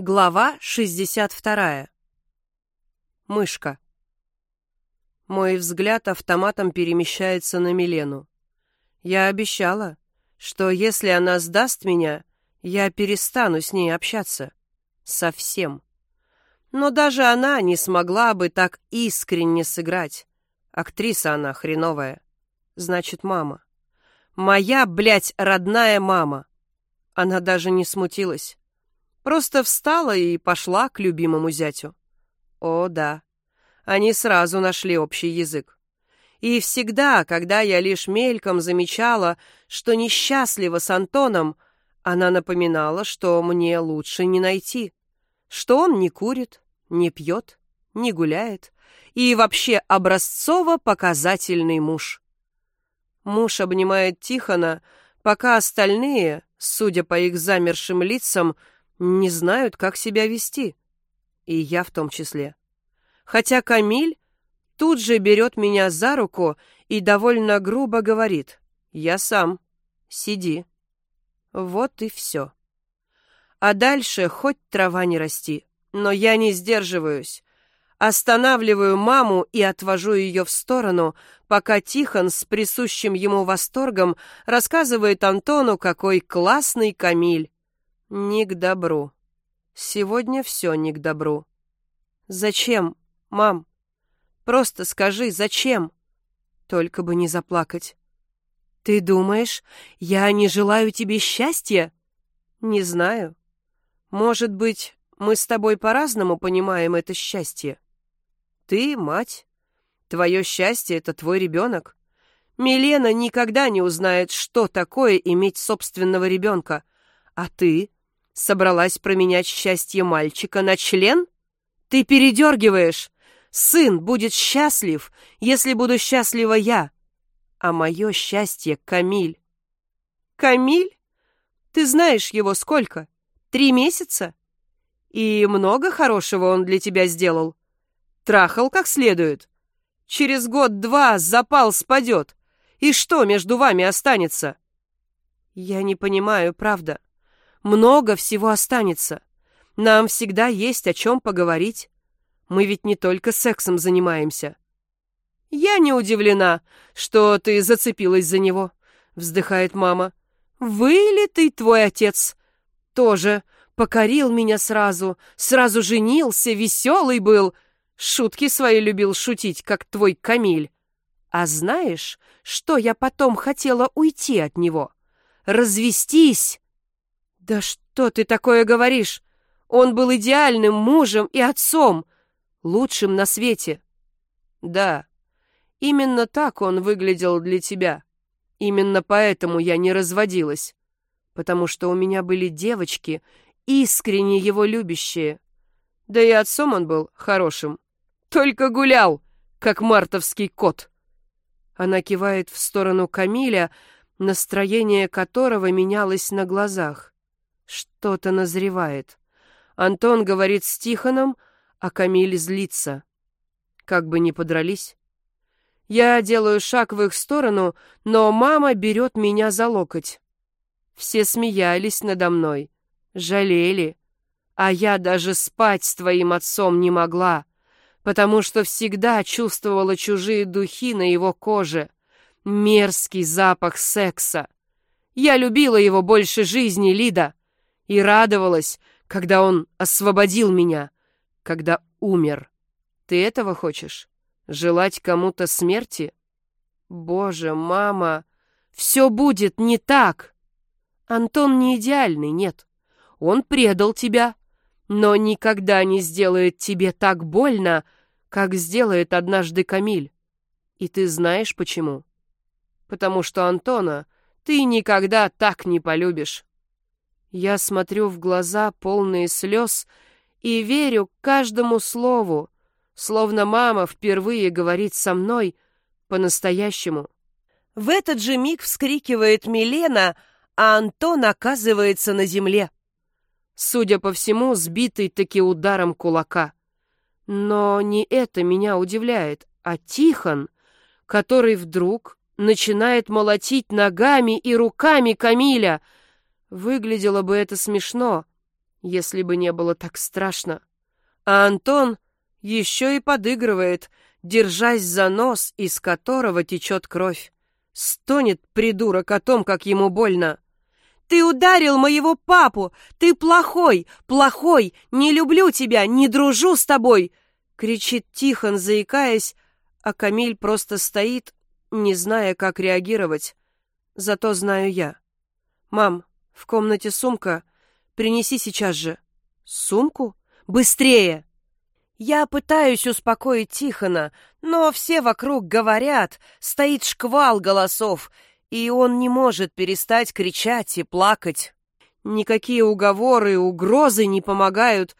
Глава 62. Мышка. Мой взгляд автоматом перемещается на Милену. Я обещала, что если она сдаст меня, я перестану с ней общаться. Совсем. Но даже она не смогла бы так искренне сыграть. Актриса она хреновая. Значит, мама. Моя, блядь, родная мама. Она даже не смутилась. Просто встала и пошла к любимому зятю. О, да. Они сразу нашли общий язык. И всегда, когда я лишь мельком замечала, что несчастлива с Антоном, она напоминала, что мне лучше не найти, что он не курит, не пьет, не гуляет и вообще образцово-показательный муж. Муж обнимает Тихона, пока остальные, судя по их замершим лицам, не знают, как себя вести. И я в том числе. Хотя Камиль тут же берет меня за руку и довольно грубо говорит «Я сам. Сиди». Вот и все. А дальше хоть трава не расти, но я не сдерживаюсь. Останавливаю маму и отвожу ее в сторону, пока Тихон с присущим ему восторгом рассказывает Антону, какой классный Камиль. Не к добру. Сегодня все не к добру. Зачем, мам? Просто скажи, зачем? Только бы не заплакать. Ты думаешь, я не желаю тебе счастья? Не знаю. Может быть, мы с тобой по-разному понимаем это счастье. Ты мать. Твое счастье — это твой ребенок. Милена никогда не узнает, что такое иметь собственного ребенка. А ты Собралась променять счастье мальчика на член? Ты передергиваешь. Сын будет счастлив, если буду счастлива я. А мое счастье — Камиль. Камиль? Ты знаешь его сколько? Три месяца? И много хорошего он для тебя сделал? Трахал как следует? Через год-два запал спадет. И что между вами останется? Я не понимаю, правда. Много всего останется. Нам всегда есть о чем поговорить. Мы ведь не только сексом занимаемся. Я не удивлена, что ты зацепилась за него, вздыхает мама. Вылитый твой отец. Тоже покорил меня сразу, сразу женился, веселый был. Шутки свои любил шутить, как твой Камиль. А знаешь, что я потом хотела уйти от него? Развестись «Да что ты такое говоришь? Он был идеальным мужем и отцом, лучшим на свете». «Да, именно так он выглядел для тебя. Именно поэтому я не разводилась, потому что у меня были девочки, искренне его любящие. Да и отцом он был хорошим. Только гулял, как мартовский кот». Она кивает в сторону Камиля, настроение которого менялось на глазах. Что-то назревает. Антон говорит с Тихоном, а Камиль злится. Как бы ни подрались. Я делаю шаг в их сторону, но мама берет меня за локоть. Все смеялись надо мной, жалели. А я даже спать с твоим отцом не могла, потому что всегда чувствовала чужие духи на его коже. Мерзкий запах секса. Я любила его больше жизни, Лида и радовалась, когда он освободил меня, когда умер. Ты этого хочешь? Желать кому-то смерти? Боже, мама, все будет не так. Антон не идеальный, нет. Он предал тебя, но никогда не сделает тебе так больно, как сделает однажды Камиль. И ты знаешь почему? Потому что Антона ты никогда так не полюбишь. Я смотрю в глаза, полные слез, и верю каждому слову, словно мама впервые говорит со мной по-настоящему. В этот же миг вскрикивает Милена, а Антон оказывается на земле. Судя по всему, сбитый таки ударом кулака. Но не это меня удивляет, а Тихон, который вдруг начинает молотить ногами и руками Камиля — Выглядело бы это смешно, Если бы не было так страшно. А Антон еще и подыгрывает, держась за нос, из которого течет кровь. Стонет придурок о том, как ему больно. «Ты ударил моего папу! Ты плохой! Плохой! Не люблю тебя! Не дружу с тобой!» Кричит Тихон, заикаясь, а Камиль просто стоит, не зная, как реагировать. Зато знаю я. «Мам, в комнате сумка. Принеси сейчас же». «Сумку? Быстрее!» Я пытаюсь успокоить Тихона, но все вокруг говорят, стоит шквал голосов, и он не может перестать кричать и плакать. Никакие уговоры и угрозы не помогают.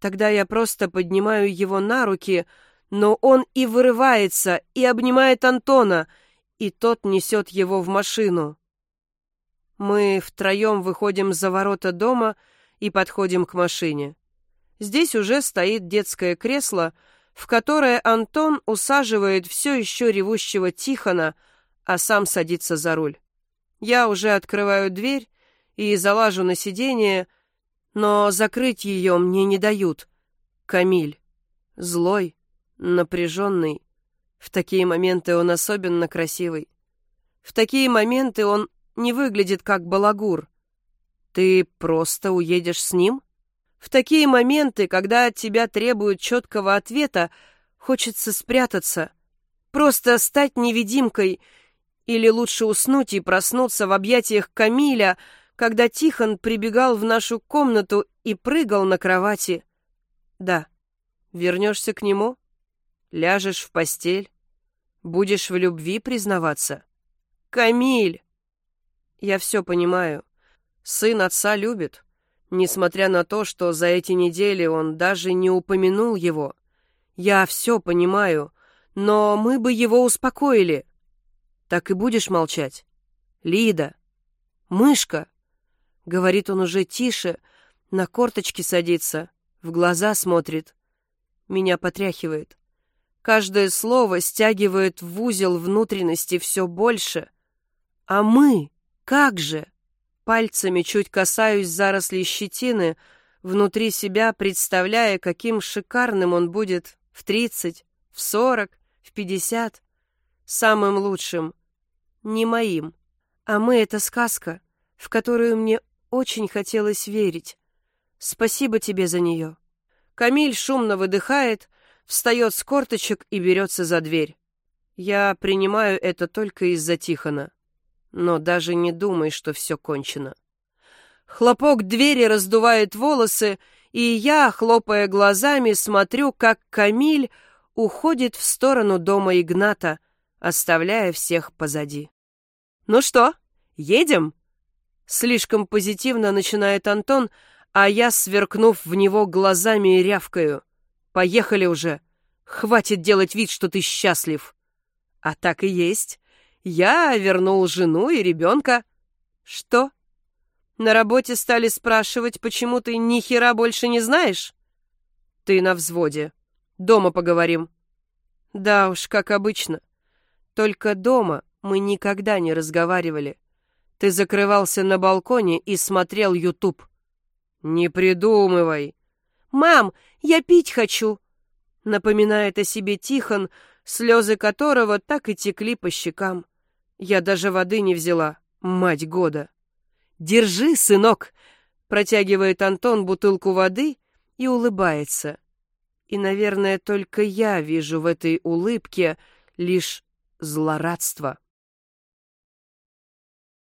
Тогда я просто поднимаю его на руки, но он и вырывается, и обнимает Антона, и тот несет его в машину. Мы втроем выходим за ворота дома и подходим к машине. Здесь уже стоит детское кресло, в которое Антон усаживает все еще ревущего Тихона, а сам садится за руль. Я уже открываю дверь и залажу на сиденье, но закрыть ее мне не дают. Камиль. Злой, напряженный. В такие моменты он особенно красивый. В такие моменты он не выглядит как балагур. Ты просто уедешь с ним? В такие моменты, когда от тебя требуют четкого ответа, хочется спрятаться, просто стать невидимкой или лучше уснуть и проснуться в объятиях Камиля, когда Тихон прибегал в нашу комнату и прыгал на кровати. Да, вернешься к нему, ляжешь в постель, будешь в любви признаваться. Камиль! Я все понимаю. Сын отца любит, несмотря на то, что за эти недели он даже не упомянул его. Я все понимаю, но мы бы его успокоили. Так и будешь молчать? Лида, мышка, говорит он уже тише, на корточки садится, в глаза смотрит. Меня потряхивает. Каждое слово стягивает в узел внутренности все больше. А мы... Как же? Пальцами чуть касаюсь зарослей щетины, внутри себя представляя, каким шикарным он будет в тридцать, в сорок, в пятьдесят. Самым лучшим. Не моим. А мы — это сказка, в которую мне очень хотелось верить. Спасибо тебе за нее. Камиль шумно выдыхает, встает с корточек и берется за дверь. Я принимаю это только из-за Тихона. Но даже не думай, что все кончено. Хлопок двери раздувает волосы, и я, хлопая глазами, смотрю, как Камиль уходит в сторону дома Игната, оставляя всех позади. «Ну что, едем?» Слишком позитивно начинает Антон, а я, сверкнув в него глазами, рявкаю. «Поехали уже! Хватит делать вид, что ты счастлив!» А так и есть. Я вернул жену и ребенка. Что? На работе стали спрашивать, почему ты ни хера больше не знаешь? Ты на взводе. Дома поговорим. Да уж, как обычно. Только дома мы никогда не разговаривали. Ты закрывался на балконе и смотрел YouTube. Не придумывай. Мам, я пить хочу. Напоминает о себе Тихон, слезы которого так и текли по щекам. Я даже воды не взяла, мать года. «Держи, сынок!» — протягивает Антон бутылку воды и улыбается. И, наверное, только я вижу в этой улыбке лишь злорадство.